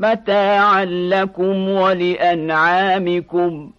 متاعا لكم ولأنعامكم.